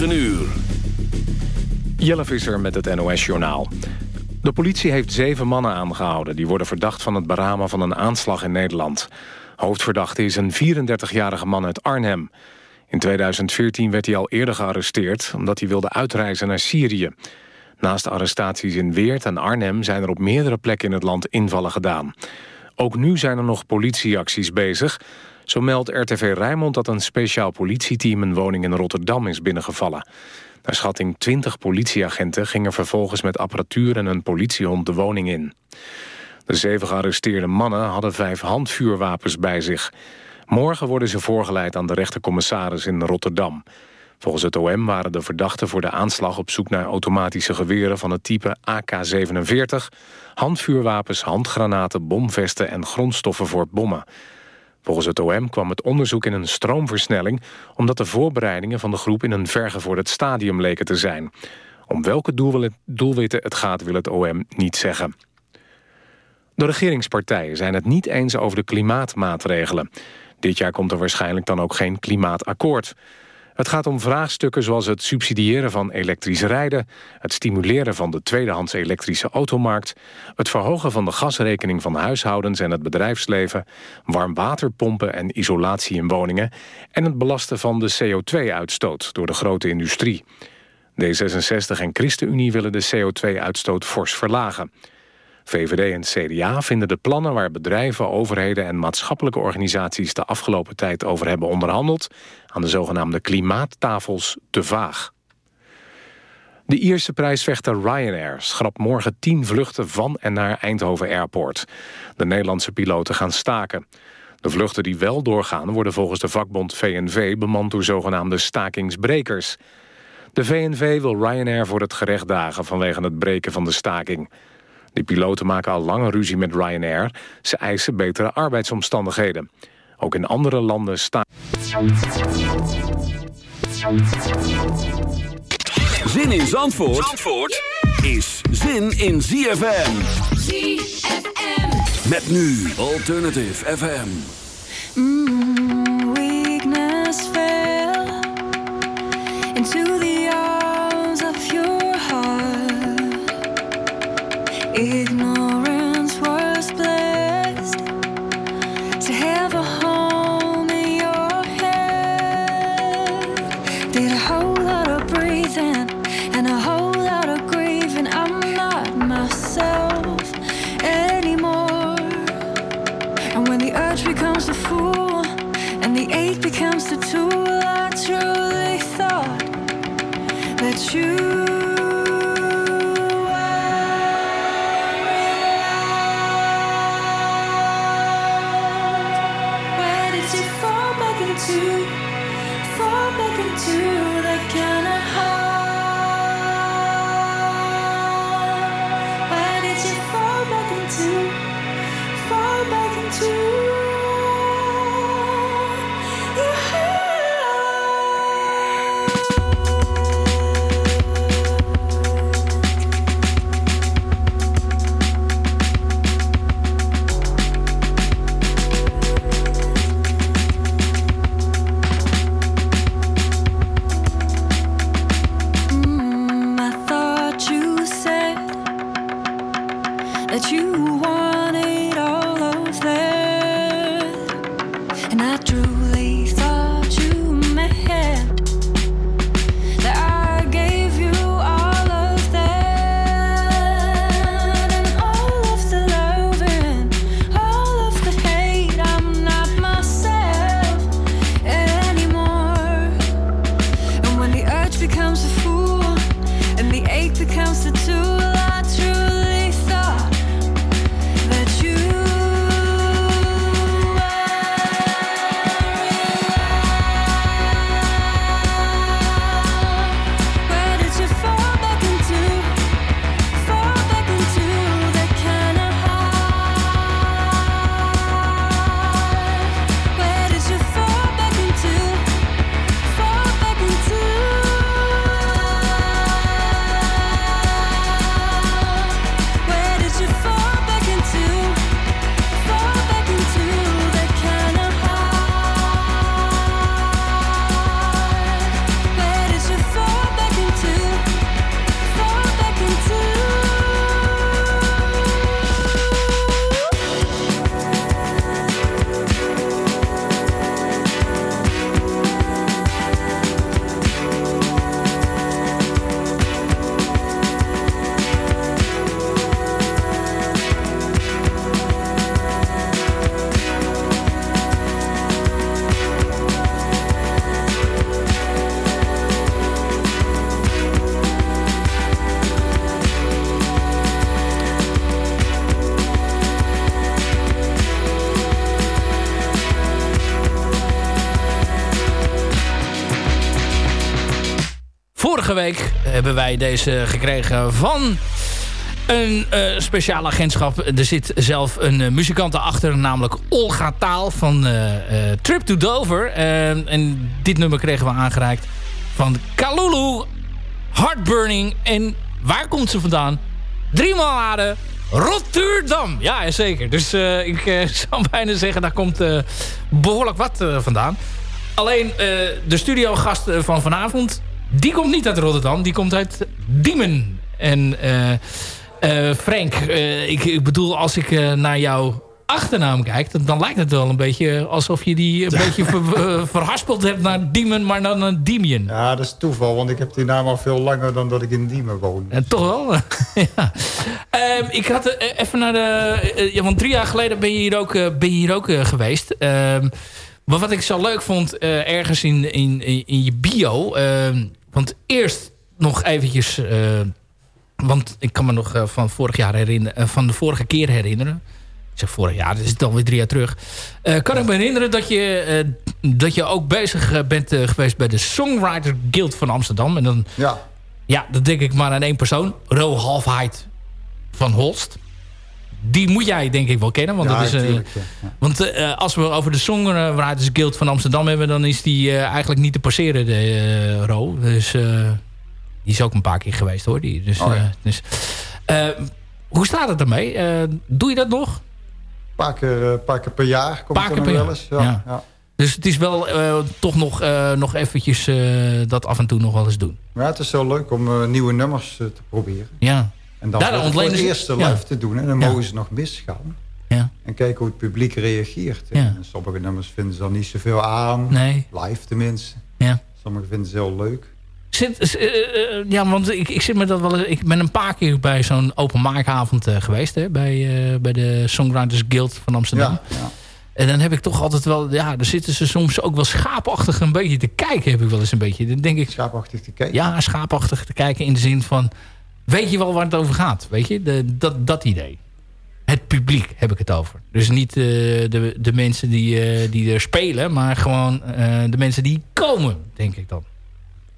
9 uur. Jelle Visser met het NOS-journaal. De politie heeft zeven mannen aangehouden... die worden verdacht van het beramen van een aanslag in Nederland. Hoofdverdachte is een 34-jarige man uit Arnhem. In 2014 werd hij al eerder gearresteerd... omdat hij wilde uitreizen naar Syrië. Naast arrestaties in Weert en Arnhem... zijn er op meerdere plekken in het land invallen gedaan. Ook nu zijn er nog politieacties bezig... Zo meldt RTV Rijnmond dat een speciaal politieteam... een woning in Rotterdam is binnengevallen. Naar schatting 20 politieagenten gingen vervolgens met apparatuur en een politiehond de woning in. De zeven gearresteerde mannen hadden vijf handvuurwapens bij zich. Morgen worden ze voorgeleid aan de rechtercommissaris in Rotterdam. Volgens het OM waren de verdachten voor de aanslag op zoek naar automatische geweren van het type AK-47, handvuurwapens, handgranaten, bomvesten en grondstoffen voor bommen. Volgens het OM kwam het onderzoek in een stroomversnelling... omdat de voorbereidingen van de groep in een vergevorderd stadium leken te zijn. Om welke doelwitten het gaat wil het OM niet zeggen. De regeringspartijen zijn het niet eens over de klimaatmaatregelen. Dit jaar komt er waarschijnlijk dan ook geen klimaatakkoord. Het gaat om vraagstukken zoals het subsidiëren van elektrisch rijden... het stimuleren van de tweedehands elektrische automarkt... het verhogen van de gasrekening van huishoudens en het bedrijfsleven... warmwaterpompen en isolatie in woningen... en het belasten van de CO2-uitstoot door de grote industrie. D66 en ChristenUnie willen de CO2-uitstoot fors verlagen... VVD en CDA vinden de plannen waar bedrijven, overheden en maatschappelijke organisaties de afgelopen tijd over hebben onderhandeld aan de zogenaamde klimaattafels te vaag. De Ierse prijsvechter Ryanair schrapt morgen tien vluchten van en naar Eindhoven Airport. De Nederlandse piloten gaan staken. De vluchten die wel doorgaan worden volgens de vakbond VNV bemand door zogenaamde stakingsbrekers. De VNV wil Ryanair voor het gerecht dagen vanwege het breken van de staking. De piloten maken al lange ruzie met Ryanair. Ze eisen betere arbeidsomstandigheden. Ook in andere landen staan... Zin in Zandvoort, Zandvoort is zin in ZFM. ZFM. Met nu Alternative FM. Mm, weakness fell into the It vorige week hebben wij deze gekregen van een uh, speciaal agentschap. Er zit zelf een uh, muzikant achter, namelijk Olga Taal van uh, Trip to Dover. en dit nummer kregen we aangereikt van Kalulu, Heartburning. En waar komt ze vandaan? Driemaal aarde, Rotterdam. Ja, zeker. Dus ik zou bijna zeggen, daar komt behoorlijk wat vandaan. Alleen de studiogast van vanavond, die komt niet uit Rotterdam. Die komt uit Diemen. En... Uh, Frank, uh, ik, ik, bedoel, als ik naar jouw achternaam kijk... Dan, dan, lijkt het wel een beetje alsof je die een beetje ver, verhaspeld hebt naar Diemen... maar dan een Diemen. Ja, dat is toeval, want ik heb die naam al veel langer dan dat ik in Diemen woon. En toch wel? ja. Ehm, ik had even naar de... ja, want drie jaar geleden ben je hier ook, ben je hier ook geweest. Ehm, maar wat ik zo leuk vond, ergens in, in, in je bio... Ehm, want eerst nog eventjes want ik kan me nog uh, van vorig jaar herinneren, uh, van de vorige keer herinneren. Ik zeg vorig jaar, dat is het alweer drie jaar terug. Kan ik me herinneren dat je, dat je ook bezig bent geweest bij de Songwriter Guild van Amsterdam. En dan, ja. Ja, dat denk ik maar aan één persoon. Ro Halfheid van Holst. Die moet jij denk ik wel kennen. Want, ja, dat is, ja. want als we over de Songwriters Guild van Amsterdam hebben... dan is die eigenlijk niet te passeren, de Ro. Dus... Die is ook een paar keer geweest hoor. Die, dus, oh, uh, dus, uh, hoe staat het ermee? Uh, doe je dat nog? Een paar keer, paar keer per jaar komt paar keer wel per eens. Ja. Ja. Dus het is wel toch nog, nog eventjes dat af en toe nog wel eens doen. Ja, het is heel leuk om nieuwe nummers te proberen. Ja. En dan Daar voor het live te doen. En dan mogen ze nog misgaan. Ja. En kijken hoe het publiek reageert. Ja. Sommige nummers vinden ze dan niet zoveel aan. Nee. Live tenminste. Ja. Sommige vinden ze heel leuk. Zit, eh, eh, ja, want ik, ik, zit me dat wel, ik ben een paar keer bij zo'n open maakavond eh, geweest. Hè, bij, bij de Songwriters Guild van Amsterdam. Ja, ja. En dan heb ik toch altijd wel... Ja, daar zitten ze soms ook wel schaapachtig een beetje te kijken. Heb ik wel eens een beetje. Dan denk ik, Schaapachtig te kijken. ja, schaapachtig te kijken in de zin van... Weet je wel waar het over gaat? Weet je, de, dat, dat idee. Het publiek heb ik het over. Dus niet eh, de, de mensen die, eh, die er spelen... maar gewoon eh, de mensen die komen, denk ik dan.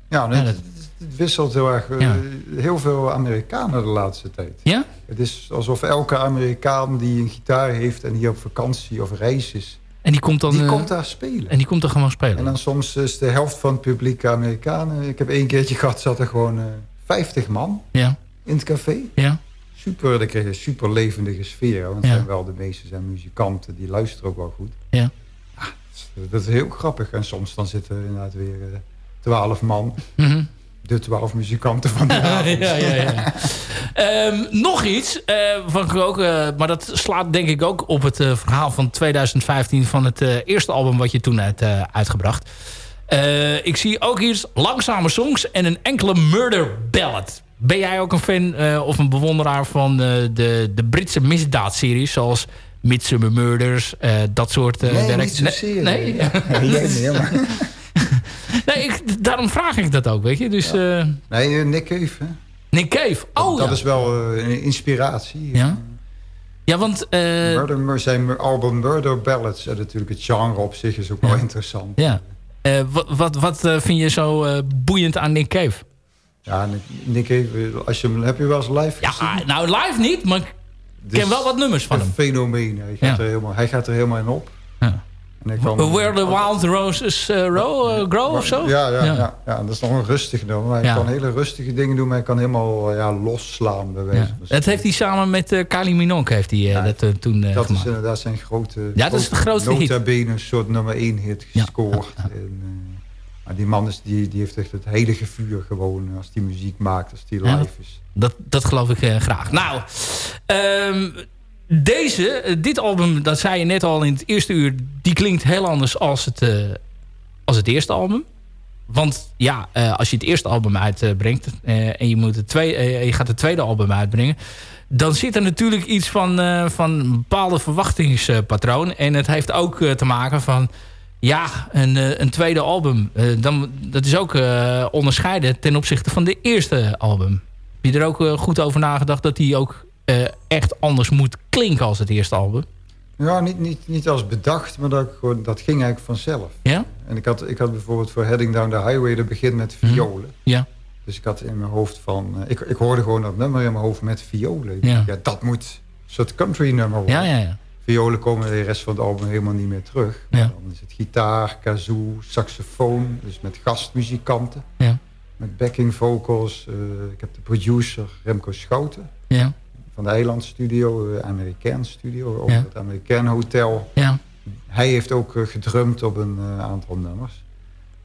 Ja, nee, Ja, het, dat- het wisselt heel erg. Ja. Heel veel Amerikanen de laatste tijd. Ja? Het is alsof elke Amerikaan die een gitaar heeft... en hier op vakantie of reis is... En die komt dan, die komt daar spelen. en die komt dan gewoon spelen. En dan soms is de helft van het publiek Amerikanen. Ik heb één keertje gehad, zat er gewoon eh 50 man Ja, in het café. ja, Super, dan kreeg je een super levendige sfeer. Want Ja. zijn wel de meeste zijn muzikanten, die luisteren ook wel goed. ja. Dat is, dat is heel grappig. En soms dan zitten er inderdaad weer eh, twaalf man. Mhm. De twaalf muzikanten van de avond. ja, ja, ja. Ehm, nog iets, eh, ik ook, eh, maar dat slaat denk ik ook op het verhaal van 2015 van het eerste album wat je toen hebt uitgebracht. Ik zie ook hier langzame songs en een enkele murder ballad. Ben jij ook een fan eh, of een bewonderaar van eh, de, de Britse misdaadseries zoals Midsummer Murders, eh, dat soort Nee, niet zozeer. Nee, nee? Maar... nee ik, daarom vraag ik dat ook, weet je. Dus Nee, Nick Cave. Hè? Nick Cave. Oh, dat ja. is wel een inspiratie. Ja? Ja, want... Murder, zijn album Murder Ballads. En natuurlijk het genre op zich is ook wel interessant. ja. Wat wat, wat vind je zo boeiend aan Nick Cave? Ja, Nick, Nick Cave, als je, hem- heb je wel eens live gezien? Ja, nou live niet, maar ik Dit ken wel is wat nummers van een hem. fenomeen. Hij gaat, Ja. er helemaal, hij gaat er helemaal in op. Ja. En Where the Wild Roses row, eh, Grow of zo? Ja, ja, Ja. ja. ja, dat is nog een rustig nummer. maar Hij kan hele rustige dingen doen, maar hij kan helemaal eh, ja, losslaan. Bij wijze Dat heeft hij samen met eh Kylie Minogue heeft hij, dat toen Dat is gemaakt. inderdaad zijn grote... Ja, dat is de grootste hit. Nota bene een soort nummer één hit Ja, gescoord. En, maar die man is, die, die heeft echt het heilige vuur gewoon als die muziek maakt, als die Ja. live is. Dat, dat geloof ik eh, graag. Nou, ehm, deze, eh, dit album, dat zei je net al in het eerste uur... die klinkt heel anders als het, eh, als het eerste album. Want ja, eh, als je het eerste album uitbrengt... eh, en je, moet het twee, eh, je gaat het tweede album uitbrengen... dan zit er natuurlijk iets van, eh, van een bepaalde verwachtingspatroon. En het heeft ook eh, te maken van... Ja, een, eh, een tweede album. eh, dan, dat is ook eh, onderscheiden ten opzichte van de eerste album. Heb je er ook goed over nagedacht dat die ook echt anders moet klinken als het eerste album? Ja, niet, niet, niet als bedacht, maar dat, dat ging eigenlijk vanzelf. Ja? En ik had, ik had bijvoorbeeld voor Heading Down the Highway... dat begint met Mhm. violen. Ja. Dus ik had in mijn hoofd van... ik, ik hoorde gewoon dat nummer in mijn hoofd met violen. Ja, dat moet een soort country nummer worden. Ja, ja, ja. Violen komen de rest van het album helemaal niet meer terug. Ja. Dan is het gitaar, kazoo, saxofoon. Dus met gastmuzikanten. Ja. Met backing vocals. Eh, ik heb de producer Remco Schouten. Ja, Van de Eiland Studio, uh, Amerikaan Studio. Ja. het Amerikaan Hotel. ja. Hij heeft ook eh, gedrumd op een eh, aantal nummers.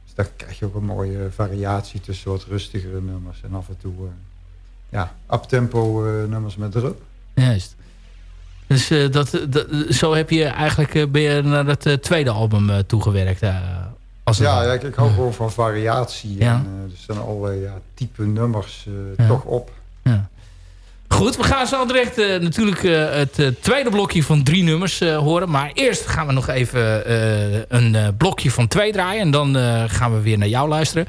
Dus daar krijg je ook een mooie variatie tussen wat rustigere nummers. En af en toe eh, ja, uptempo eh, nummers met drum. Juist. Dus eh, dat, dat, zo heb je eigenlijk eh, ben je naar het eh, tweede album eh, toegewerkt. eh, als Ja, ja ik, ik hou gewoon van variatie. Ja. En, eh, dus dan allerlei ja, type nummers eh, Ja. toch op. Ja. Goed, we gaan zo direct eh, natuurlijk eh, het eh, tweede blokje van drie nummers horen. Maar eerst gaan we nog even een blokje van twee draaien. En dan gaan we weer naar jou luisteren.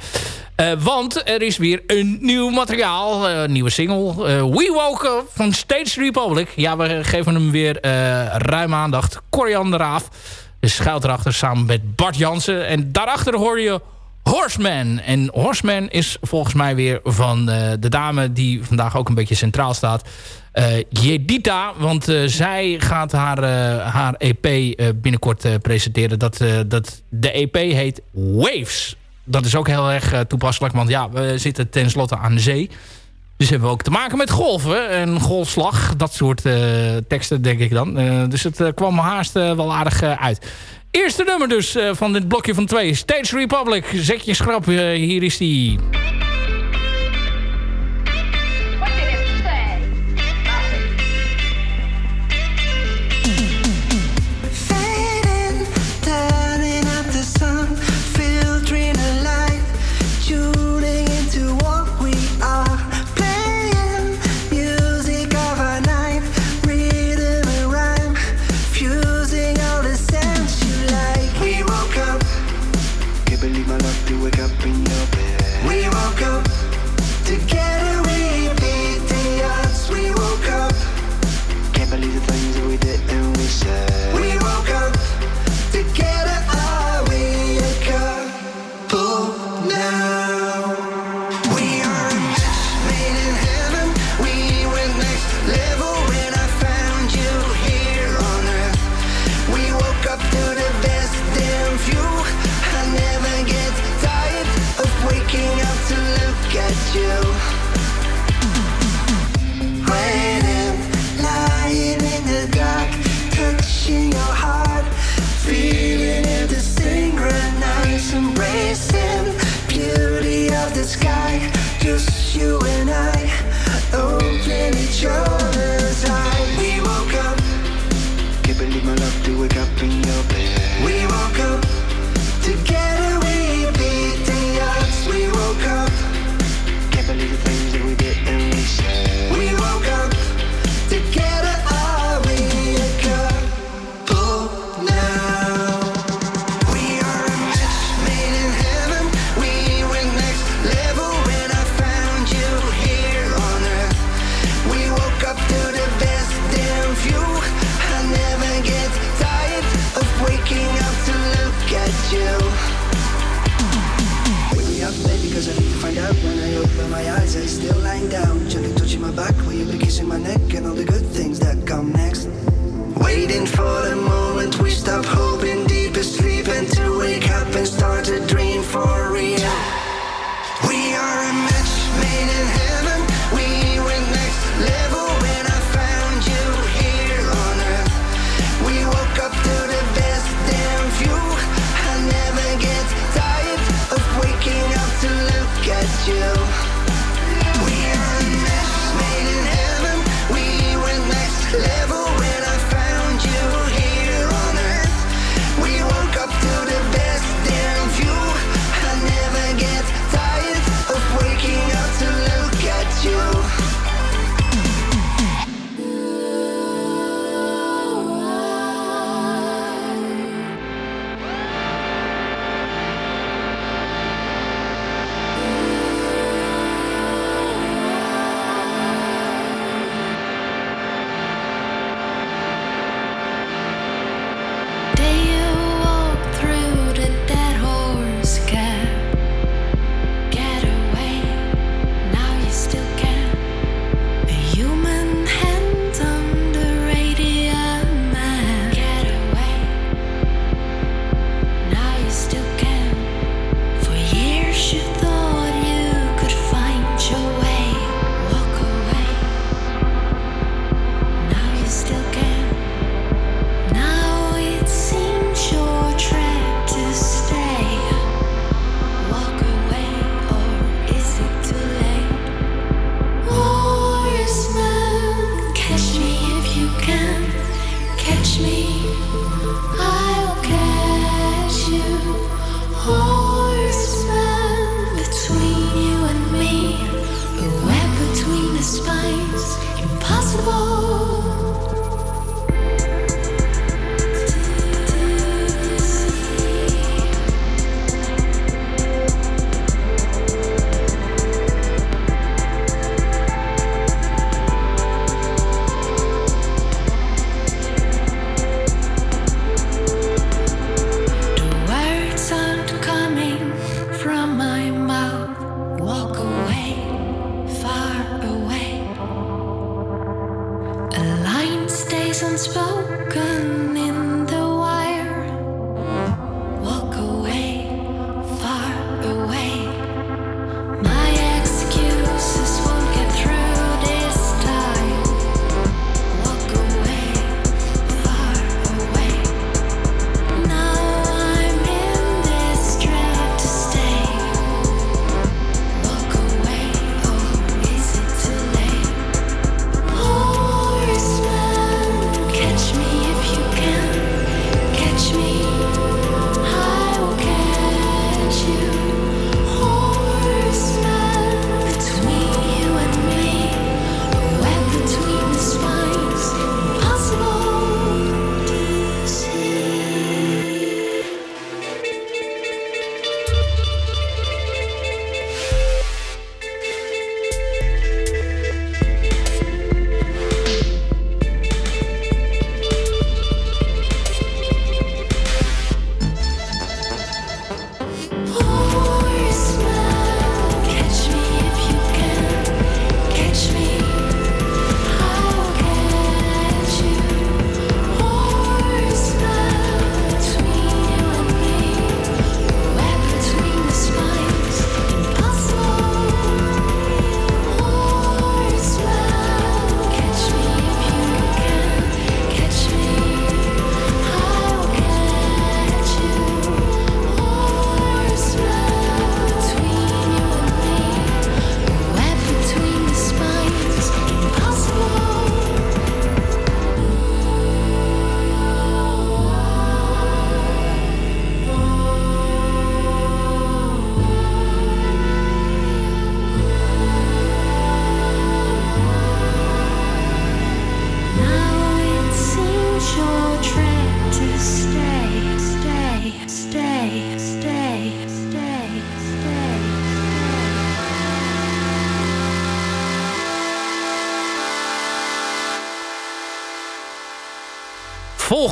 Want er is weer een nieuw materiaal, een nieuwe single. We Woke van Stage Republic. Ja, we geven hem weer ruim aandacht. Corian de Raaf schuilt erachter samen met Bart Jansen. En daarachter hoor je Horseman. En Horseman is volgens mij weer van eh, de dame die vandaag ook een beetje centraal staat. eh Jedita, want eh, zij gaat haar, haar EP binnenkort presenteren. Dat, dat, de EP heet Waves. Dat is ook heel erg toepasselijk, want ja, we zitten tenslotte aan de zee. Dus hebben we ook te maken met golven en golfslag. Dat soort teksten, denk ik dan. Dus het kwam haast wel aardig uit. Eerste nummer dus eh, van dit blokje van twee. Stage Republic. Zet je schrap, eh, hier is die. You.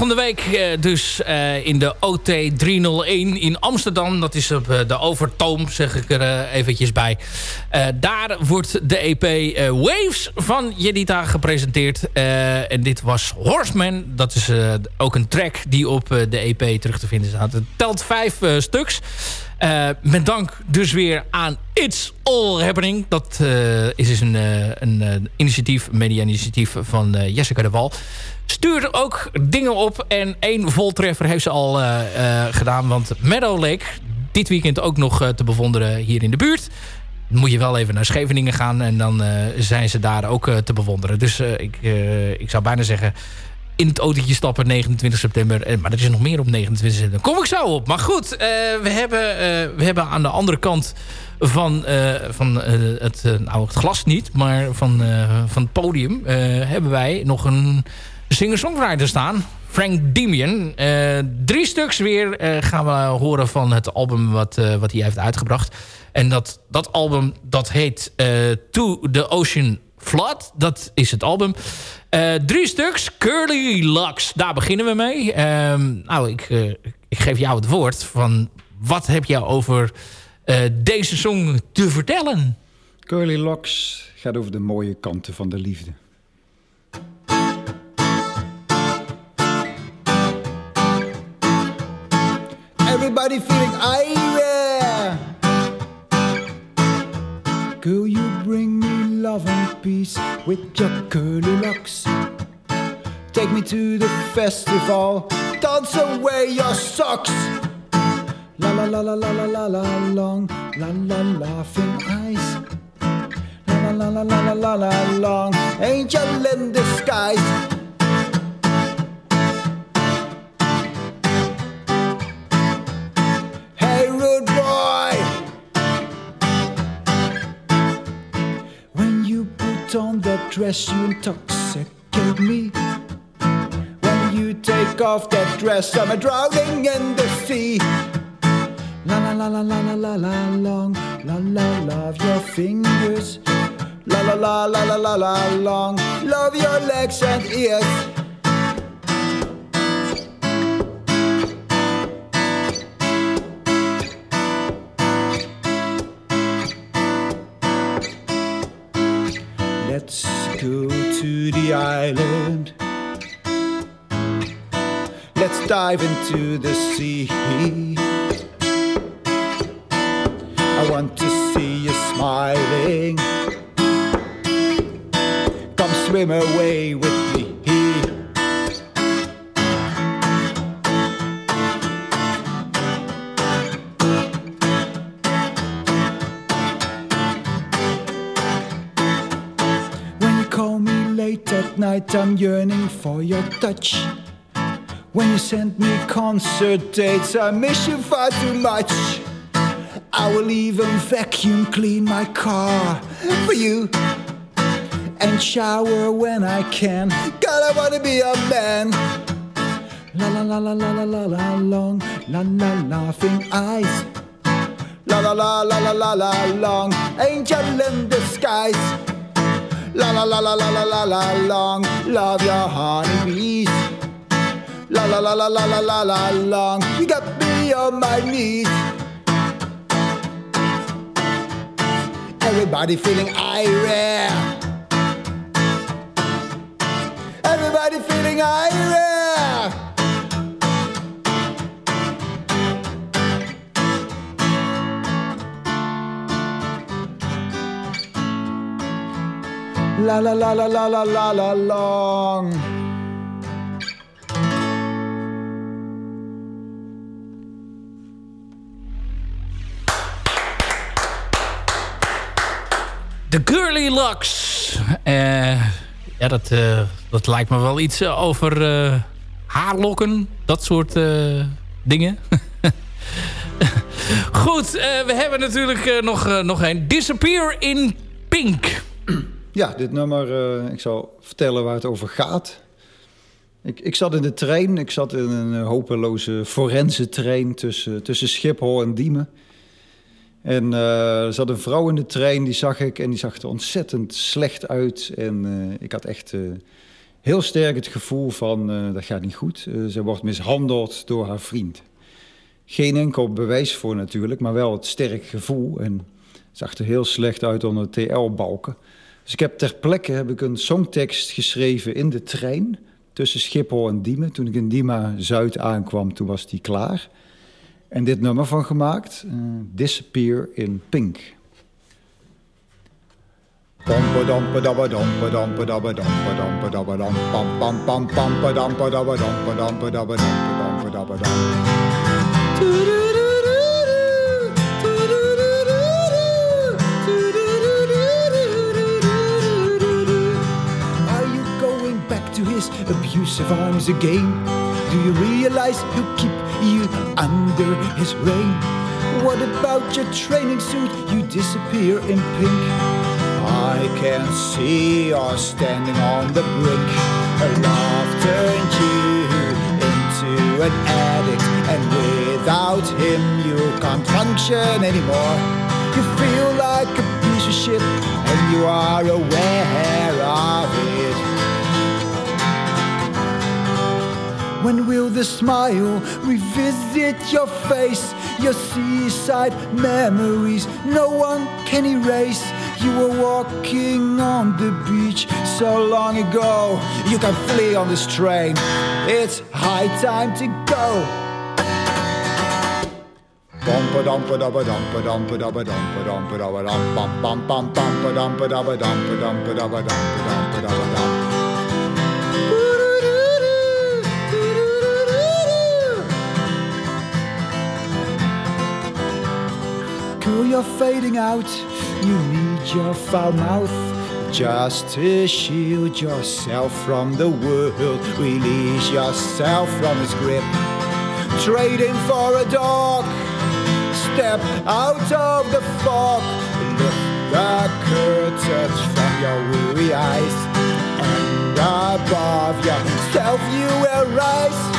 Volgende week eh, dus eh, in de OT 301 in Amsterdam. Dat is op eh, de Overtoom, zeg ik er eventjes bij. Daar wordt de EP Waves van Jedita gepresenteerd. En dit was Horseman. Dat is ook een track die op de EP terug te vinden staat. Het telt vijf stuks. Met dank dus weer aan It's All Happening. Dat is dus een, eh, een initiatief, media-initiatief van Jessica de Wal. Stuur ook dingen op. En één voltreffer heeft ze al eh, eh, gedaan. Want Meadow Lake, dit weekend ook nog eh, te bewonderen hier in de buurt. Moet je wel even naar Scheveningen gaan. En dan zijn ze daar ook te bewonderen. Dus ik, ik zou bijna zeggen in het autootje stappen 29 september. Maar er is nog meer op 29 september. Kom ik zo op. Maar goed, we, hebben, we hebben aan de andere kant van, van het, nou, het glas niet, maar van, van het podium hebben wij nog een singer-songwriter staan. Frank Demian. Eh, drie stuks weer eh, gaan we horen van het album wat, eh, wat hij heeft uitgebracht. En dat, dat album dat heet To the Ocean Flood. Dat is het album. Drie stuks. Curly Lux. Daar beginnen we mee. Ehm, nou, ik, ik geef jou het woord. Van wat heb je over deze song te vertellen? Curly Locks gaat over de mooie kanten van de liefde. Everybody feeling irate. Girl, you bring me love and peace with your curly locks. Take me to the festival. Dance away your socks. La la la la la la la la long, la la laughing eyes. La la la la la la la long. Angel in disguise. dress, you intoxicate me. When you take off that dress, I'm drowning in the sea. La la la la la la la long, la la love your fingers. La la la la la la la long, love your legs and ears. Dive into the sea. I want to see you smiling. Come swim away with me. When you call me late at night, I'm yearning for your touch. When you send me concert dates, I miss you far too much. I will even vacuum clean my car for you and shower when I can. God, I wanna be a man. La la la la la la la la long, la la laughing eyes. La la la la la la la long, angel in disguise. La la la la la la la la long, love your honeybees. La la la la la la la la long, you got me on my knees. Everybody feeling irate. Everybody feeling irate. La la la la la la la la long. De Girly Lux. Eh, ja, dat, eh, dat lijkt me wel iets eh, over haarlokken. Dat soort dingen. Goed, we hebben natuurlijk nog, nog een. Disappear in Pink. Ja, dit nummer, ik zal vertellen waar het over gaat. Ik, ik zat in de trein, ik zat in een hopeloze forense trein tussen, tussen Schiphol en Diemen. En eh, er zat een vrouw in de trein, die zag ik en die zag er ontzettend slecht uit. En eh, ik had echt eh, heel sterk het gevoel van, eh, dat gaat niet goed. Eh, ze wordt mishandeld door haar vriend. Geen enkel bewijs voor natuurlijk, maar wel het sterk gevoel. En zag er heel slecht uit onder de TL-balken. Dus ik heb ter plekke heb ik een songtekst geschreven in de trein tussen Schiphol en Diemen. Toen ik in Diemen Zuid aankwam, toen was die klaar. En dit nummer van gemaakt, eh, Disappear in Pink. Are you going back to his abusive arms again? Do you realize he'll keep you under his reign? What about your training suit? You disappear in pink. I can see you're standing on the brink. A Love turned you into an addict, and without him you can't function anymore. You feel like a piece of shit, and you are aware When will the smile revisit your face? Your seaside memories no one can erase. You were walking on the beach so long ago. You can flee on this train. It's high time to go. You're fading out. You need your foul mouth just to shield yourself from the world. Release yourself from its grip. Trading for a dog. Step out of the fog. Lift the curtains from your weary eyes. And above yourself you will rise.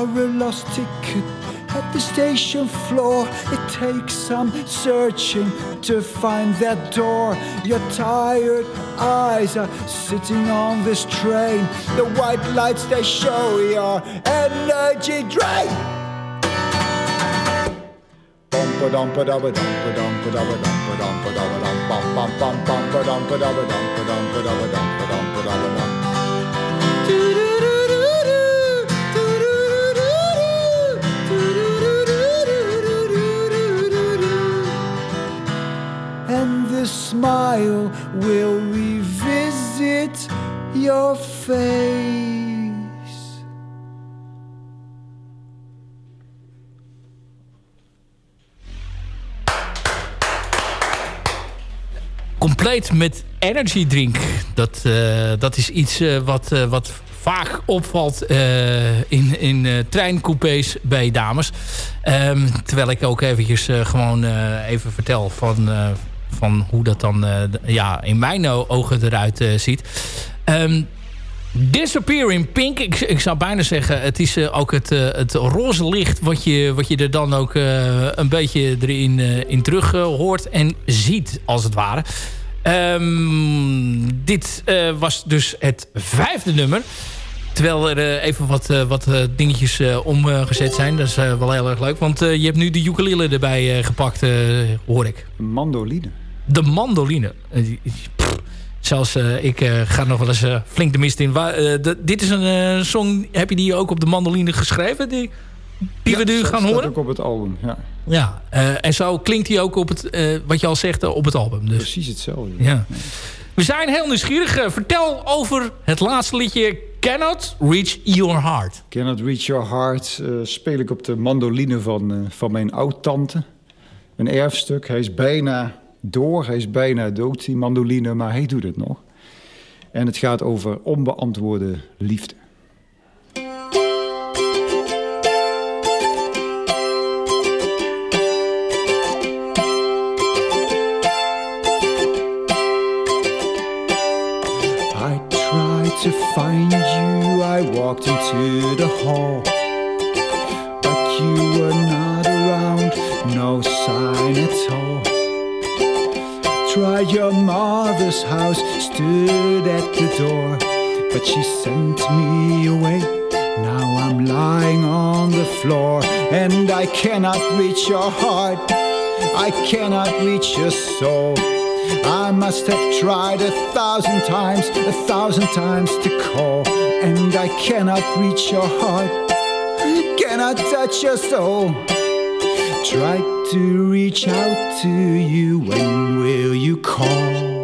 You're a lost ticket at the station floor. It takes some searching to find that door. Your tired eyes are sitting on this train. The white lights they show your energy drain. Smile will revisit your face. compleet met energy drink. Dat, eh, dat is iets eh, wat, eh, wat vaak opvalt in, in treincoupés bij dames. Ehm, terwijl ik ook eventjes gewoon even vertel van, van hoe dat dan ja, in mijn ogen eruit ziet. Um, Disappear in Pink. Ik, ik zou bijna zeggen, het is uh, ook het, het roze licht... wat je, wat je er dan ook een beetje erin in terug hoort en ziet, als het ware. Um, dit was dus het vijfde nummer. Terwijl er even wat, wat dingetjes omgezet zijn. Dat is wel heel erg leuk. Want je hebt nu de ukulele erbij gepakt, hoor ik. Mandoline. De mandoline. Zelfs uh, ik uh, ga nog wel eens flink de mist in. De, dit is een song, heb je die ook op de mandoline geschreven? Die, die ja, we nu gaan horen? ook op het album, ja. Ja, en zo klinkt die ook op het, wat je al zegt, op het album. Dus. Precies hetzelfde. Ja. We zijn heel nieuwsgierig. vertel over het laatste liedje Cannot Reach Your Heart. Cannot Reach Your Heart speel ik op de mandoline van, van mijn oud-tante. Een erfstuk. Hij is bijna door. Hij is bijna dood, die mandoline, maar hij doet het nog. En het gaat over onbeantwoorde liefde. To find you, I walked into the hall. But you were not around, no sign at all tried your mother's house, stood at the door, but she sent me away. Now I'm lying on the floor, and I cannot reach your heart, I cannot reach your soul. I must have tried a thousand times, a thousand times to call, and I cannot reach your heart, cannot touch your soul. Try to reach out to you, when will you call?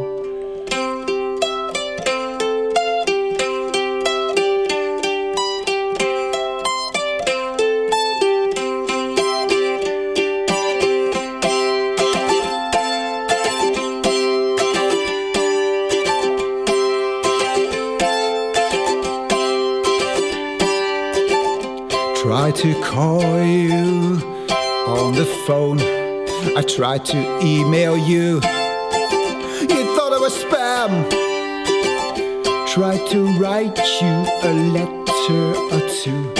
Tried to email you. You thought I was spam. Tried to write you a letter or two.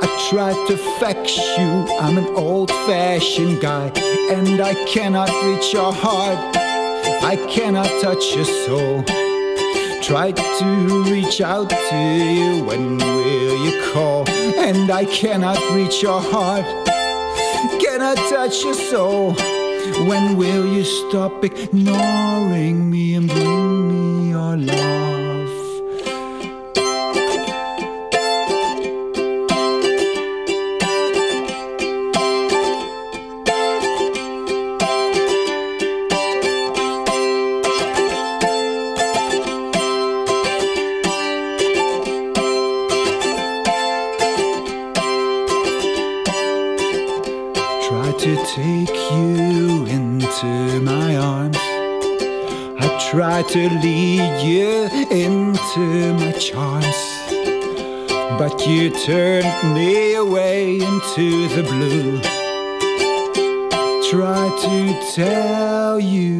I tried to fax you. I'm an old fashioned guy. And I cannot reach your heart. I cannot touch your soul. Tried to reach out to you. When will you call? And I cannot reach your heart cannot touch your soul. When will you stop ignoring me and bring me your love? To lead you into my charms. But you turned me away into the blue. Try to tell you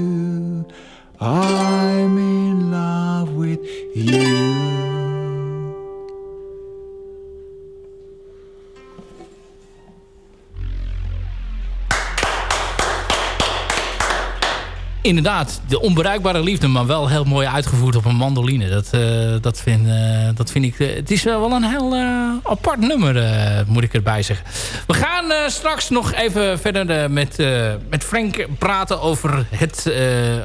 inderdaad, de onbereikbare liefde, maar wel heel mooi uitgevoerd op een mandoline. Dat, uh, dat, vind, uh, dat vind ik... Uh, het is wel een heel apart nummer, moet ik erbij zeggen. We gaan straks nog even verder met, met Frank praten over het,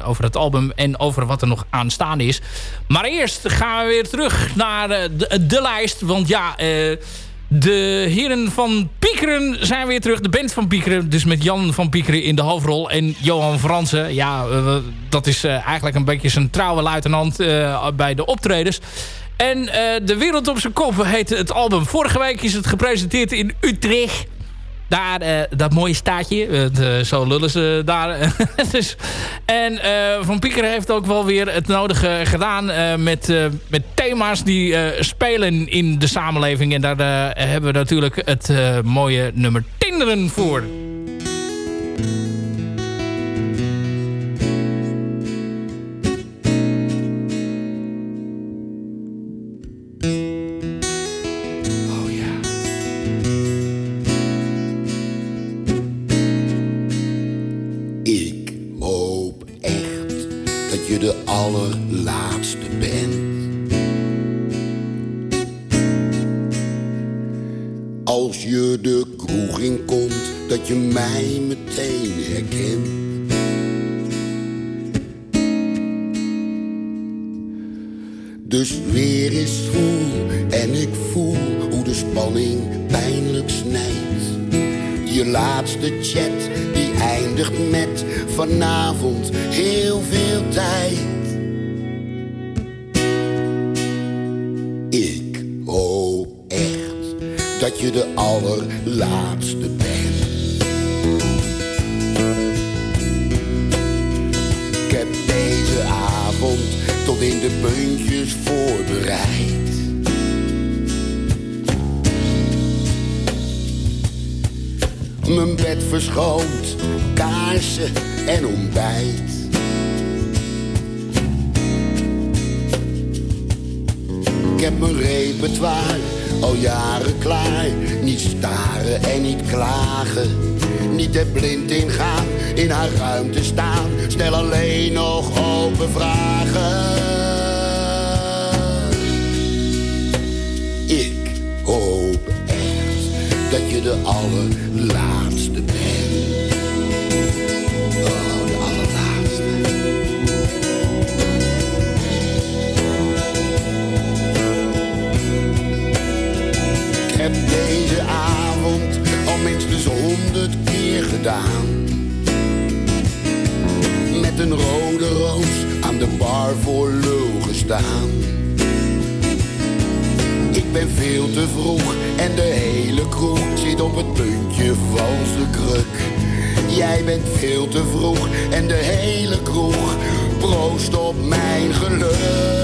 over het album en over wat er nog aanstaande is. Maar eerst gaan we weer terug naar de, de lijst. Want ja... De heren van Piekeren zijn weer terug. De band van Piekeren. Dus met Jan van Piekeren in de hoofdrol. En Johan Fransen. Ja, dat is uh, eigenlijk een beetje zijn trouwe luitenant uh, bij de optredens. En De Wereld op zijn kop heet het album. Vorige week is het gepresenteerd in Utrecht daar uh, dat mooie staatje. Uh, zo lullen ze daar. dus, en uh, Van Pieker heeft ook wel weer het nodige gedaan met, met thema's die spelen in de samenleving. En daar hebben we natuurlijk het mooie nummer Tinderen voor. Dat je de allerlaatste bent. Ik heb deze avond tot in de puntjes voorbereid. Mijn bed verschoond, kaarsen en ontbijt. Ik heb mijn repertoire al jaren klaar. Niet staren en niet klagen. Niet er blind in gaan, in haar ruimte staan. Stel alleen nog open vragen. Ik hoop echt dat je de allerlaatste Met een rode roos aan de bar voor lul gestaan. Ik ben veel te vroeg en de hele kroeg zit op het puntje van zijn kruk. Jij bent veel te vroeg en de hele kroeg proost op mijn geluk.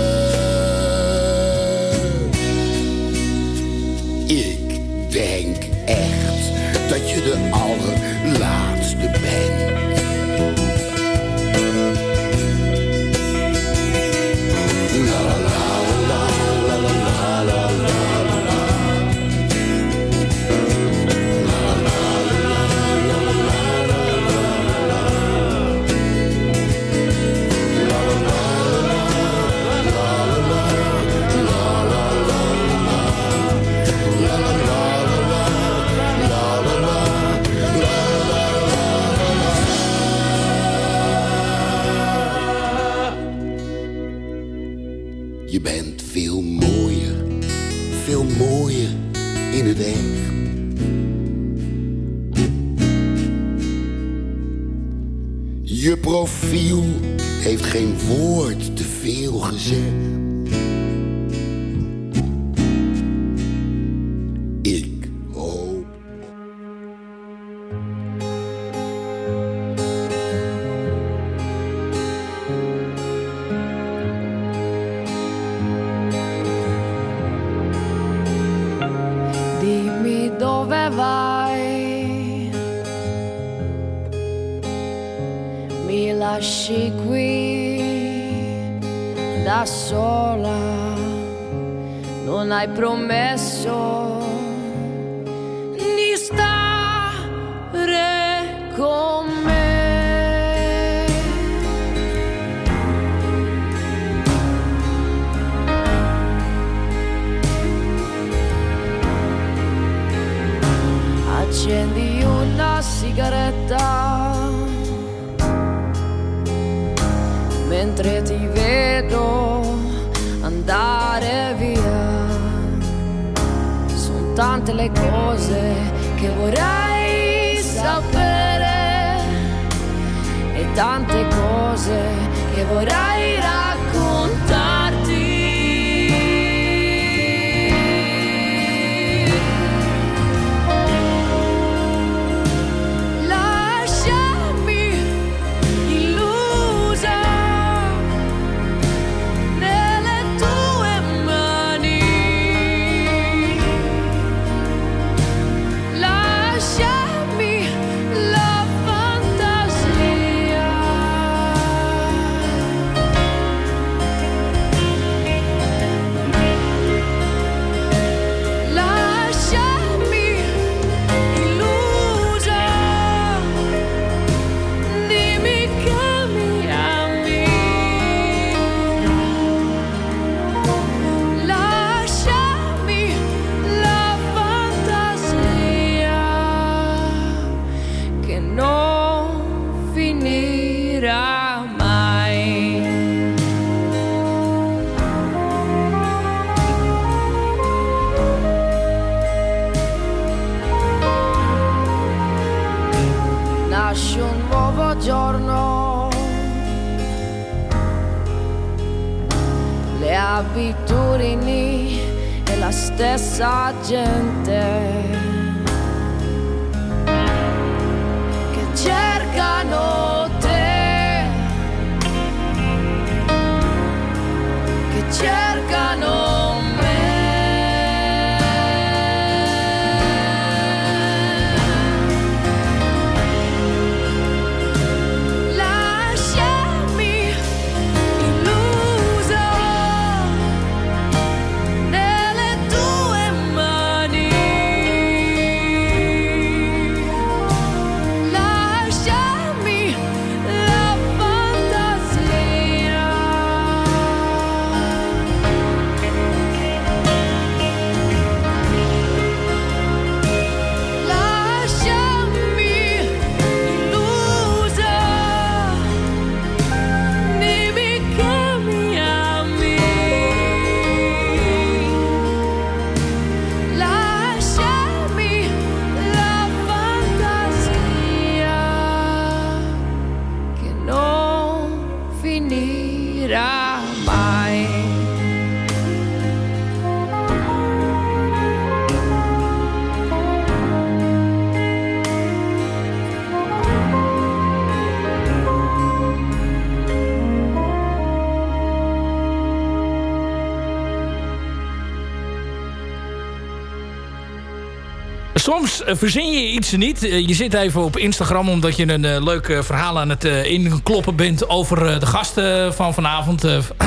Eh, verzin je iets niet. Eh, je zit even op Instagram omdat je een eh, leuk verhaal aan het inkloppen bent over de gasten van vanavond.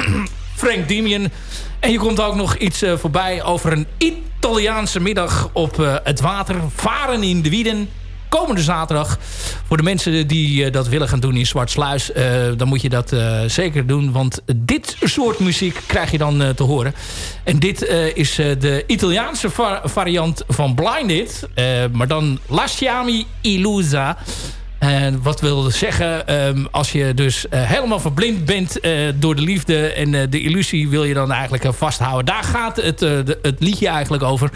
Frank Demian. En je komt ook nog iets voorbij over een Italiaanse middag op het water. Varen in de Wieden. Komende zaterdag. Voor de mensen die eh, dat willen gaan doen in Zwartsluis. eh dan moet je dat eh, zeker doen. Want dit soort muziek krijg je dan te horen. En dit is de Italiaanse va- variant van Blinded. maar dan Lasciami Illusa. En wat wil zeggen, ehm, als je dus eh, helemaal verblind bent eh, door de liefde en eh, de illusie wil je dan eigenlijk vasthouden. Daar gaat het, het liedje eigenlijk over.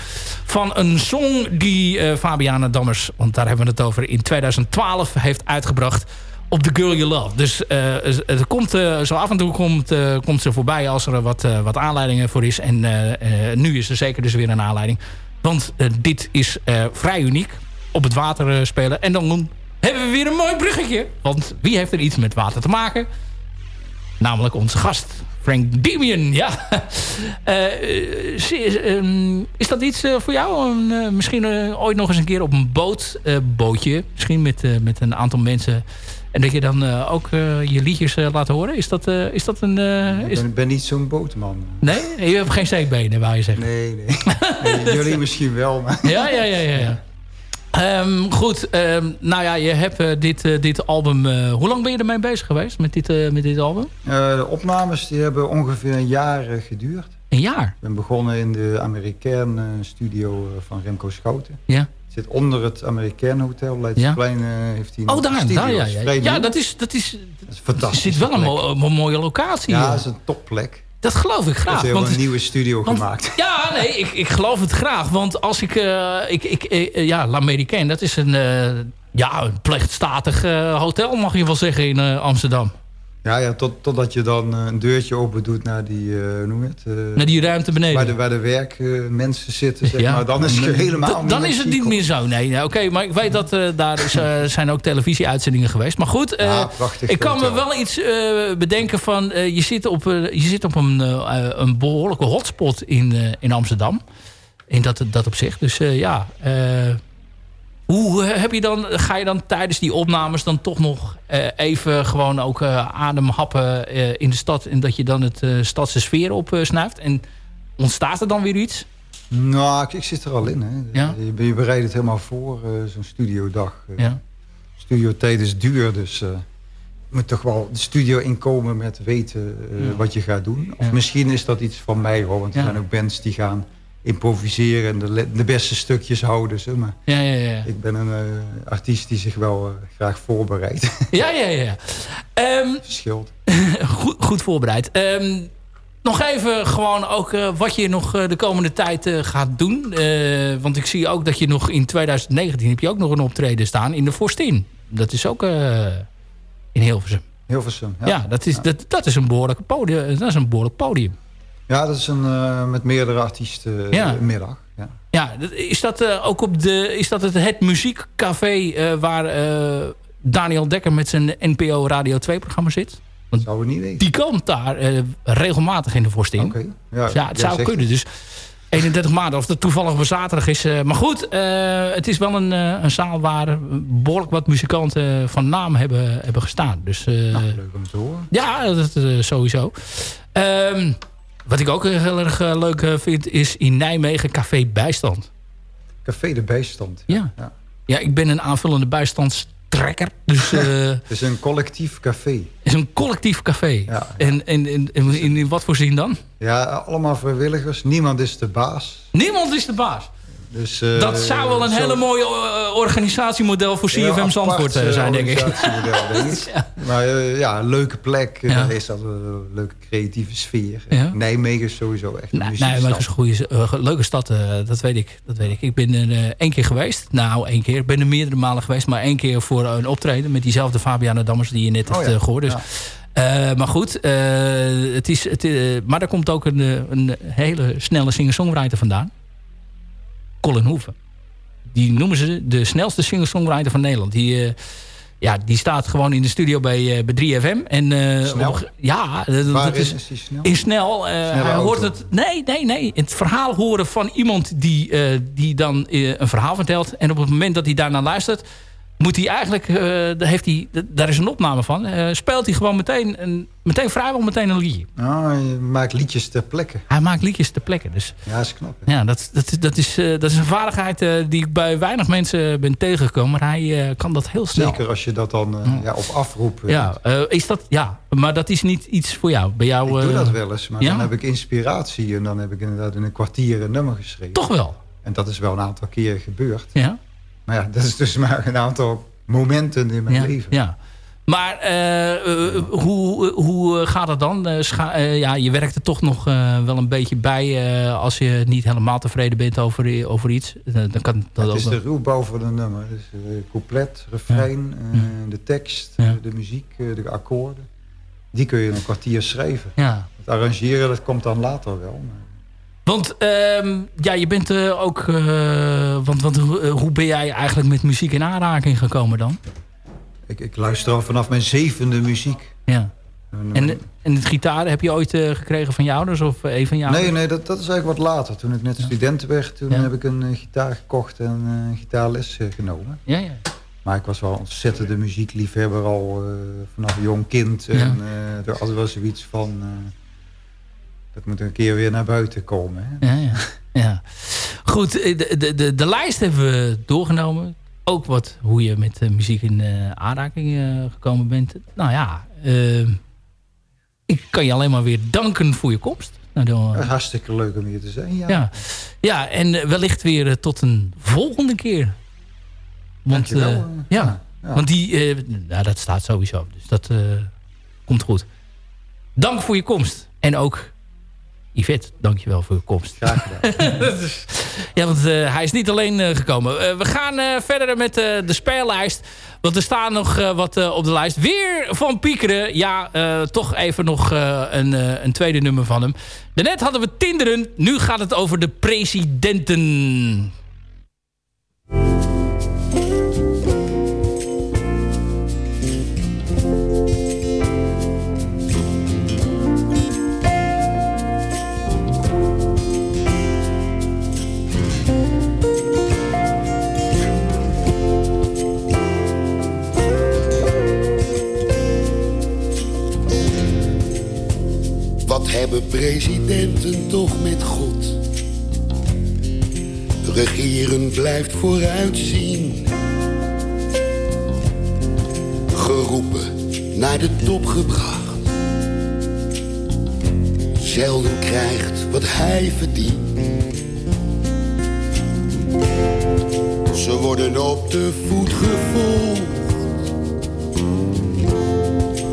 Van een song die Fabiana Dammers, want daar hebben we het over, in 2012 heeft uitgebracht op The Girl You Love. Dus het komt, zo af en toe komt, komt ze voorbij als er wat, wat aanleidingen voor is. En nu is er zeker dus weer een aanleiding. Want dit is vrij uniek. Op het water spelen. En dan hebben we weer een mooi bruggetje. Want wie heeft er iets met water te maken? Namelijk onze gast. Frank Demian, ja. Eh, eh, is, ehm, is dat iets eh, voor jou? Misschien ooit nog eens een keer op een boot, bootje. Misschien met, met een aantal mensen. En dat je dan ook je liedjes laat horen. Is dat, is dat een... Ik is... ben, ben niet zo'n bootman. Nee? Je hebt geen steekbenen, wou je zeggen. Nee, nee. Nee, jullie misschien wel, maar... Ja, ja, ja, ja. ja. Ehm, goed, ehm, nou ja, je hebt eh, dit, eh, dit album... eh, hoe lang ben je ermee bezig geweest met dit, met dit album? De opnames die hebben ongeveer een jaar geduurd. Een jaar? Ik ben begonnen in de Amerikaan studio van Remco Schouten. Ja. Het zit onder het Amerikaan Hotel. Leidseplein eh, heeft hij Oh, een daar, studio. daar ja. Ja, ja dat is... Dat is Dat is fantastisch. zit wel een, mo- een mooie locatie. Ja, dat is een topplek. Dat geloof ik graag. heel want- een nieuwe studio want- gemaakt. Ja, nee, ik, ik geloof het graag. Want als ik... eh, ik, ik eh, ja, L'Américain, dat is een... eh, ja, een plechtstatig hotel, mag je wel zeggen, in Amsterdam. Ja, ja tot, totdat je dan eh, een deurtje open doet naar die, hoe noem het? eh, Naar die ruimte beneden. Waar de, waar de werkmensen zitten, zeg Ja. maar. Dan is het helemaal Dan is het niet meer zo. Nee, nee, oké. maar ik weet dat daar is, zijn ook televisieuitzendingen geweest. Maar goed, Ja, prachtig ik kan me wel iets bedenken van... je zit op, je zit op een, een behoorlijke hotspot in, in Amsterdam. In dat, dat opzicht. Dus ja... hoe eh, heb je dan, ga je dan tijdens die opnames dan toch nog eh, even gewoon ook eh, ademhappen in de stad... en dat je dan het stadse sfeer opsnuift? en ontstaat er dan weer iets? Nou, ik, ik zit er al in. Hè. Ja? Je, je bereidt het helemaal voor, zo'n studiodag. Ja. Studiotijd is duur, dus je moet toch wel de studio inkomen met weten Ja. wat je gaat doen. Of misschien is dat iets van mij hoor, want er zijn ook bands die gaan improviseren en de, beste stukjes houden. Zeg maar. Ja, ja, ja. Ik ben een eh, artiest die zich wel eh, graag voorbereidt. Ja, ja, ja. Ehm, Verschilt. goed, goed voorbereid. Ehm, nog even gewoon ook eh, wat je nog de komende tijd gaat doen. Want ik zie ook dat je nog in 2019 heb je ook nog een optreden staan in de Forstin. Dat is ook in Hilversum. Hilversum, Ja, ja. dat, is, Dat, dat is een behoorlijk podium. Dat is een behoorlijk podium. Ja, dat is een eh, met meerdere artiesten eh, Ja. middag. Ja. Ja, is dat eh, ook op de. Is dat het, het muziekcafé waar Daniel Dekker met zijn NPO Radio 2 programma zit? Want Zou we niet weten. die komt daar regelmatig in de Forstin. Oké. Ja, Ja, het zou kunnen. Dus 31 maanden, of dat toevallig op zaterdag is. maar goed, het is wel een, een zaal waar eh, behoorlijk wat muzikanten van naam hebben, hebben gestaan. Dus Nou, leuk om te horen. ja, dat sowieso. Ehm, wat ik ook heel erg eh, leuk eh, vind, is in Nijmegen Café Bijstand. Café de Bijstand. Ja. Ja. Ja, ik ben een aanvullende bijstandstrekker. Dus eh, Het is een collectief café. het is een collectief café. Ja. En, en, en, en in, in wat voor zin dan? Ja, allemaal vrijwilligers. Niemand is de baas. Niemand is de baas. Dus, eh, Dat zou wel een zo- hele mooie eh, organisatiemodel voor CFM apart, Zandvoort eh, zijn, denk ik. denk ik. Maar eh, ja, een leuke plek. Ja. Ja. is dat een leuke creatieve sfeer. Ja. Nijmegen is sowieso echt een Nou. Nijmegen is een goede, leuke stad, dat weet ik. Dat weet ik. Ik ben er één keer geweest. Nou, één keer. Ik ben er meerdere malen geweest. Maar één keer voor een optreden met diezelfde Fabiana Dammers die je net Oh hebt ja. eh, gehoord. Dus, Ja. maar goed, eh, het is, het, maar daar komt ook een, een hele snelle singer-songwriter vandaan. Colin Hoeven. Die noemen ze de snelste singer-songwriter van Nederland. Die, eh, ja, die staat gewoon in de studio bij, eh, bij 3FM. En, eh, Snel? ja, dat, is, is snel? in snel. hij hoort het. Nee, nee, nee. Het verhaal horen van iemand die, die dan een verhaal vertelt. En op het moment dat hij daarnaar luistert, moet hij eigenlijk. eh, daar, heeft hij, daar is een opname van. eh, speelt hij gewoon meteen, een, meteen vrijwel meteen een liedje. Ah, je maakt liedjes ter plekke. Hij maakt liedjes ter plekke. Dus Ja, dat is knap. hè? ja, dat, dat, dat, is, eh, dat is een vaardigheid die ik bij weinig mensen ben tegengekomen. Maar hij kan dat heel snel. Zeker als je dat dan ja, op afroep... Ja, is dat, ja, maar dat is niet iets voor jou. Bij jou Ik doe dat wel eens, maar ja? dan heb ik inspiratie... en dan heb ik inderdaad in een kwartier een nummer geschreven. Toch wel. En dat is wel een aantal keer gebeurd. Ja. Maar ja, dat is dus maar een aantal momenten in mijn ja, leven. Ja. Maar eh, eh, hoe, hoe gaat het dan? Eh, scha- eh, ja, je werkt er toch nog eh, wel een beetje bij eh, als je niet helemaal tevreden bent over, over iets. Eh, dan kan dat Het is de ruwbouw van een nummer. Dus, eh, couplet, refrein, eh, de tekst, Ja. de muziek, eh, de akkoorden. Die kun je in een kwartier schrijven. Ja. Het arrangeren, dat komt dan later wel. Maar Want ehm, ja, je bent eh, ook... eh, want want hoe- eh, hoe ben jij eigenlijk met muziek in aanraking gekomen dan? ik, ik luister al vanaf mijn zevende muziek. Ja. En, En, het gitaar heb je ooit gekregen van je ouders of een van je nee, ouders? nee dat, dat is eigenlijk wat later. Toen ik net student werd, toen Ja. heb ik een gitaar gekocht en een gitaarles genomen. Ja, ja. Maar ik was wel een ontzettende muziekliefhebber al vanaf jong kind. En eh, er wel zoiets van... dat moet een keer weer naar buiten komen. Hè? Ja, ja. ja. Goed, de, de, de, de lijst hebben we doorgenomen. Ook wat, hoe je met eh, muziek in eh, aanraking eh, gekomen bent. Nou ja, ik kan je alleen maar weer danken voor je komst. Nou, dan, hartstikke leuk om hier te zijn. Ja. ja. ja, en wellicht weer tot een volgende keer. Want, ja, ja. want die, nou, dat staat sowieso. Dus dat komt goed. Dank voor je komst. En ook Yvette, dankjewel voor je komst. Graag gedaan. ja, want eh, hij is niet alleen eh, gekomen. Eh, we gaan verder met de speellijst. Want er staan nog wat op de lijst. Weer van Piekeren. Ja, toch even nog een, een tweede nummer van hem. Daarnet hadden we Tinderen. Nu gaat het over de presidenten. Hebben presidenten toch met God? Regeren blijft vooruitzien. Geroepen, naar de top gebracht. Zelden krijgt wat hij verdient. Ze worden op de voet gevolgd.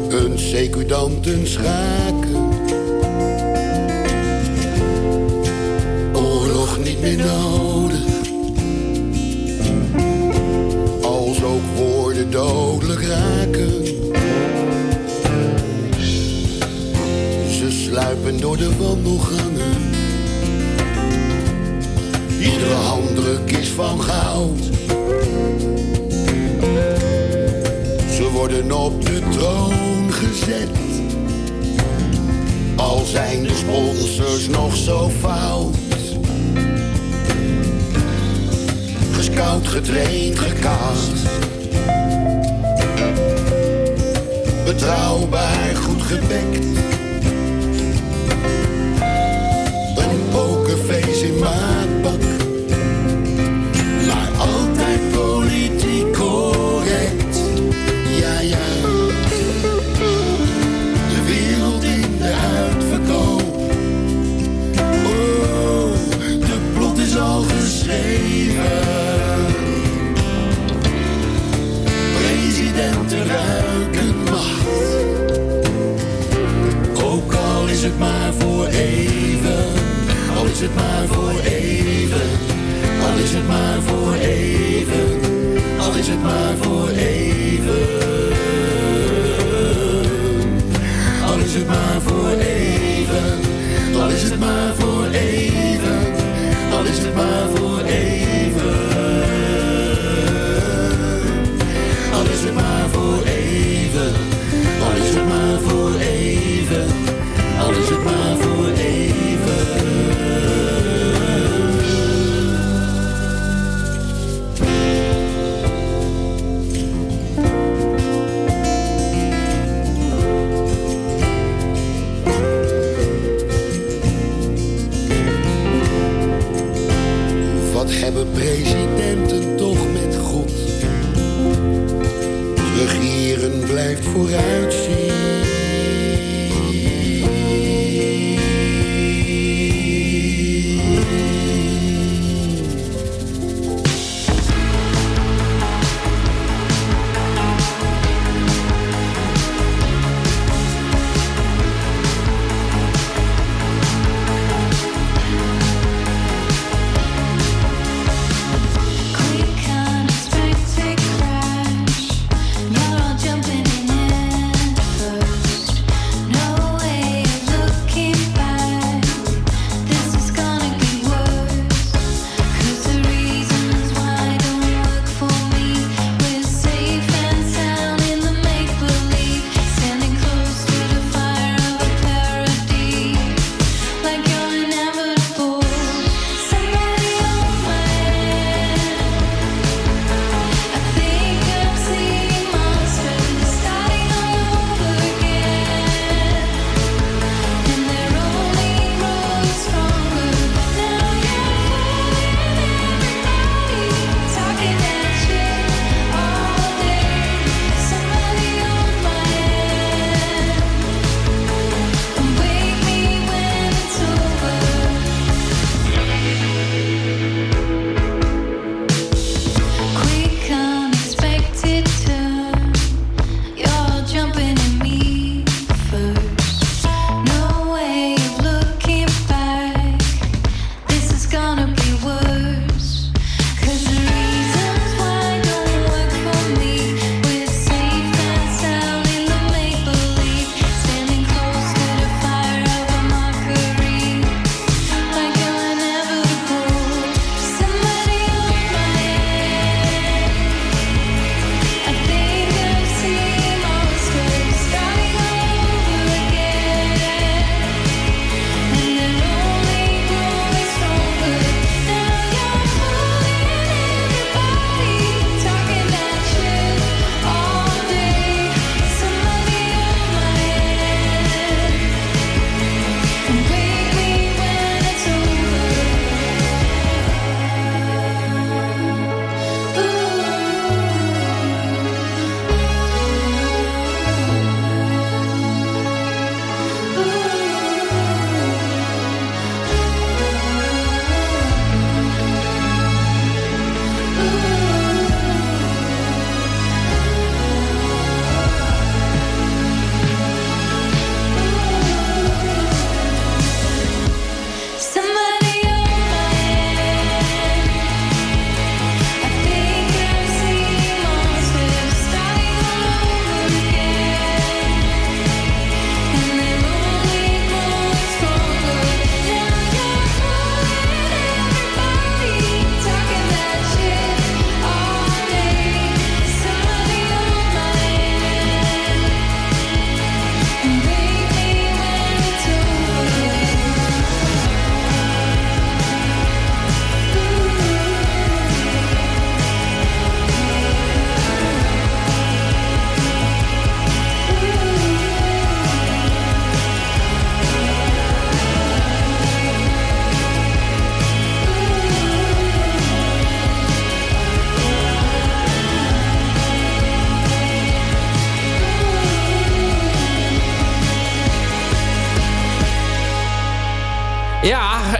Een secudanten schaken. Oorlog niet meer nodig. Als ook woorden dodelijk raken. Ze sluipen door de wandelgangen. Iedere handdruk is van goud. Ze worden op de troon gezet. Al zijn de sponsors nog zo fout. Gescout, getraind, gecast. Betrouwbaar, goed gebekt. Een pokerface in maatpak. Is het maar voor even. Al is het maar voor even. Al is het maar voor even. Presidenten toch met God? Regeren blijft vooruitzien.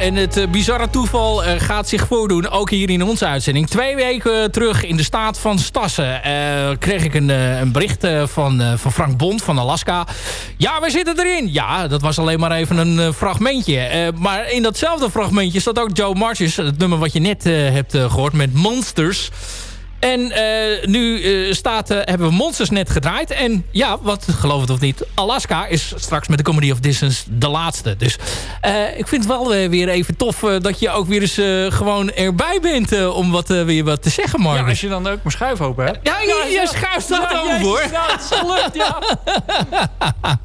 En het eh, bizarre toeval eh, gaat zich voordoen, ook hier in onze uitzending. Twee weken terug in de staat van Stassen eh, kreeg ik een, een bericht van, van Frank Bond van Alaska. Ja, we zitten erin. Ja, dat was alleen maar even een fragmentje. Maar in datzelfde fragmentje zat ook Joe Marches, het nummer wat je net hebt eh, gehoord met Monsters. En eh, nu eh, staat, eh, hebben we Monsters net gedraaid. En ja, wat geloof het of niet, Alaska is straks met de Comedy of Distance de laatste. Dus ik vind het wel weer even tof dat je ook weer eens gewoon erbij bent om wat, weer wat te zeggen, Marcus. Ja, als je dan ook mijn schuif open hebt. Ja, je, je schuift dat Ja, hoor. Ja, het is gelukt, ja.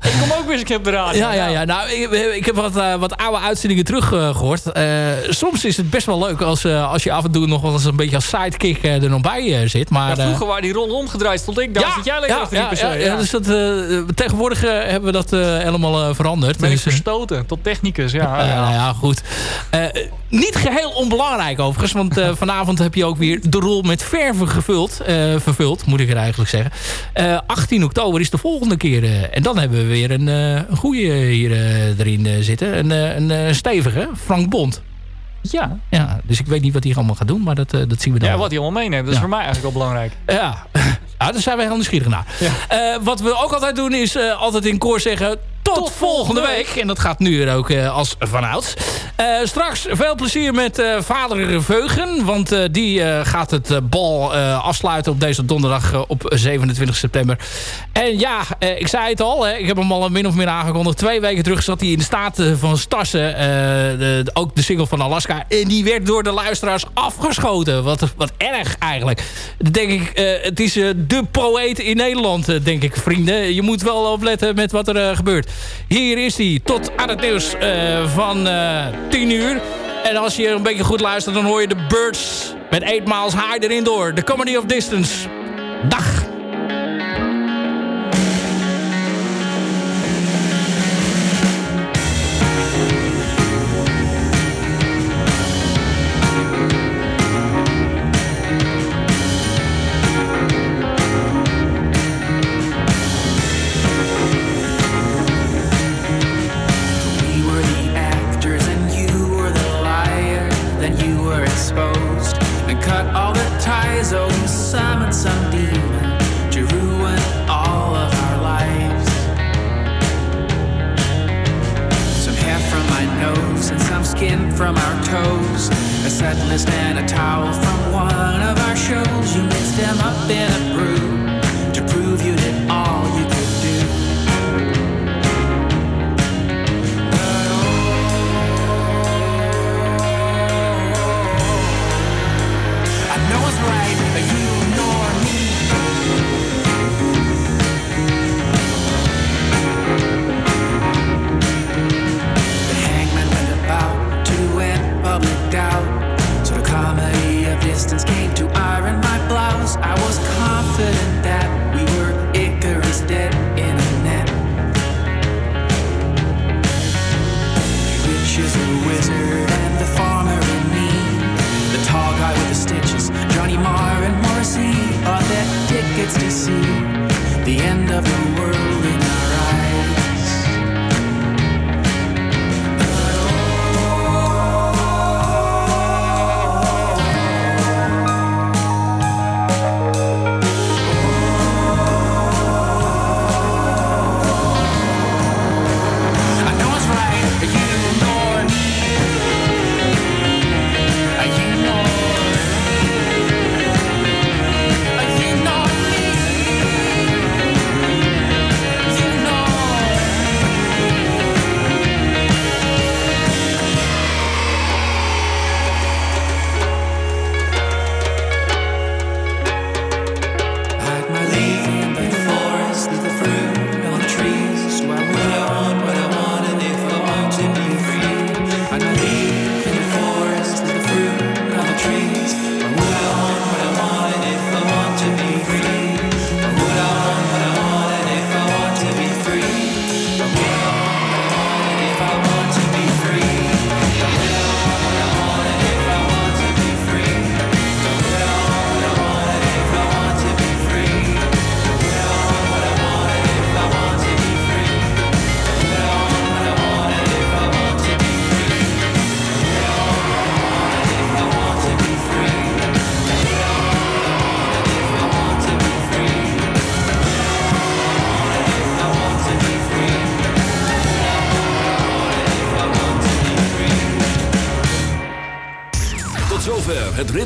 ik kom ook weer eens een keer op de radio. Ja, ja, ja. Nou, ik, ik heb wat, wat oude uitzendingen terug eh, gehoord. Eh, soms is het best wel leuk als, als je af en toe nog wel eens een beetje als sidekick er nog bij eh, zit. Maar, Ja, eh, vroeger waren die rollen omgedraaid, stond ik daar. Ja, zit jij lekker ja, achter die ja, PC. ja, dus dat, eh, tegenwoordig hebben we dat helemaal veranderd. ben ik Dus, eh, verstoten tot technicus, ja. ja. nou ja, goed. Niet geheel onbelangrijk overigens. Want vanavond heb je ook weer de rol met verven gevuld. vervuld, moet ik er eigenlijk zeggen. Eh, 18 oktober is de volgende keer. en dan hebben we weer een, een goede hier erin zitten. Een, een stevige, Frank Bond. Ja. ja. Dus ik weet niet wat hij allemaal gaat doen. Maar dat, eh, dat zien we dan. Ja, wat hij allemaal meeneemt, dat is voor mij eigenlijk wel belangrijk. Ja, ja daar zijn wij heel nieuwsgierig naar. Eh, wat we ook altijd doen is eh, altijd in koor zeggen... Tot, volgende week. En dat gaat nu er ook eh, als vanouds. Eh straks veel plezier met eh, vader Veugen. Want die gaat het bal afsluiten op deze donderdag op 27 september. En ja, ik zei het al. Hè, ik heb hem al min of meer aangekondigd. Twee weken terug zat hij in de staat eh, van Stassen. de, ook de single van Alaska. En die werd door de luisteraars afgeschoten. Wat, wat erg eigenlijk. Dan denk ik, het is de poëet in Nederland, denk ik, vrienden. Je moet wel opletten met wat er gebeurt. Hier is hij, tot aan het nieuws eh, van eh 10 uur. En als je een beetje goed luistert, dan hoor je de Birds met 8 Miles High erin door. The Comedy of Distance. Dag! The world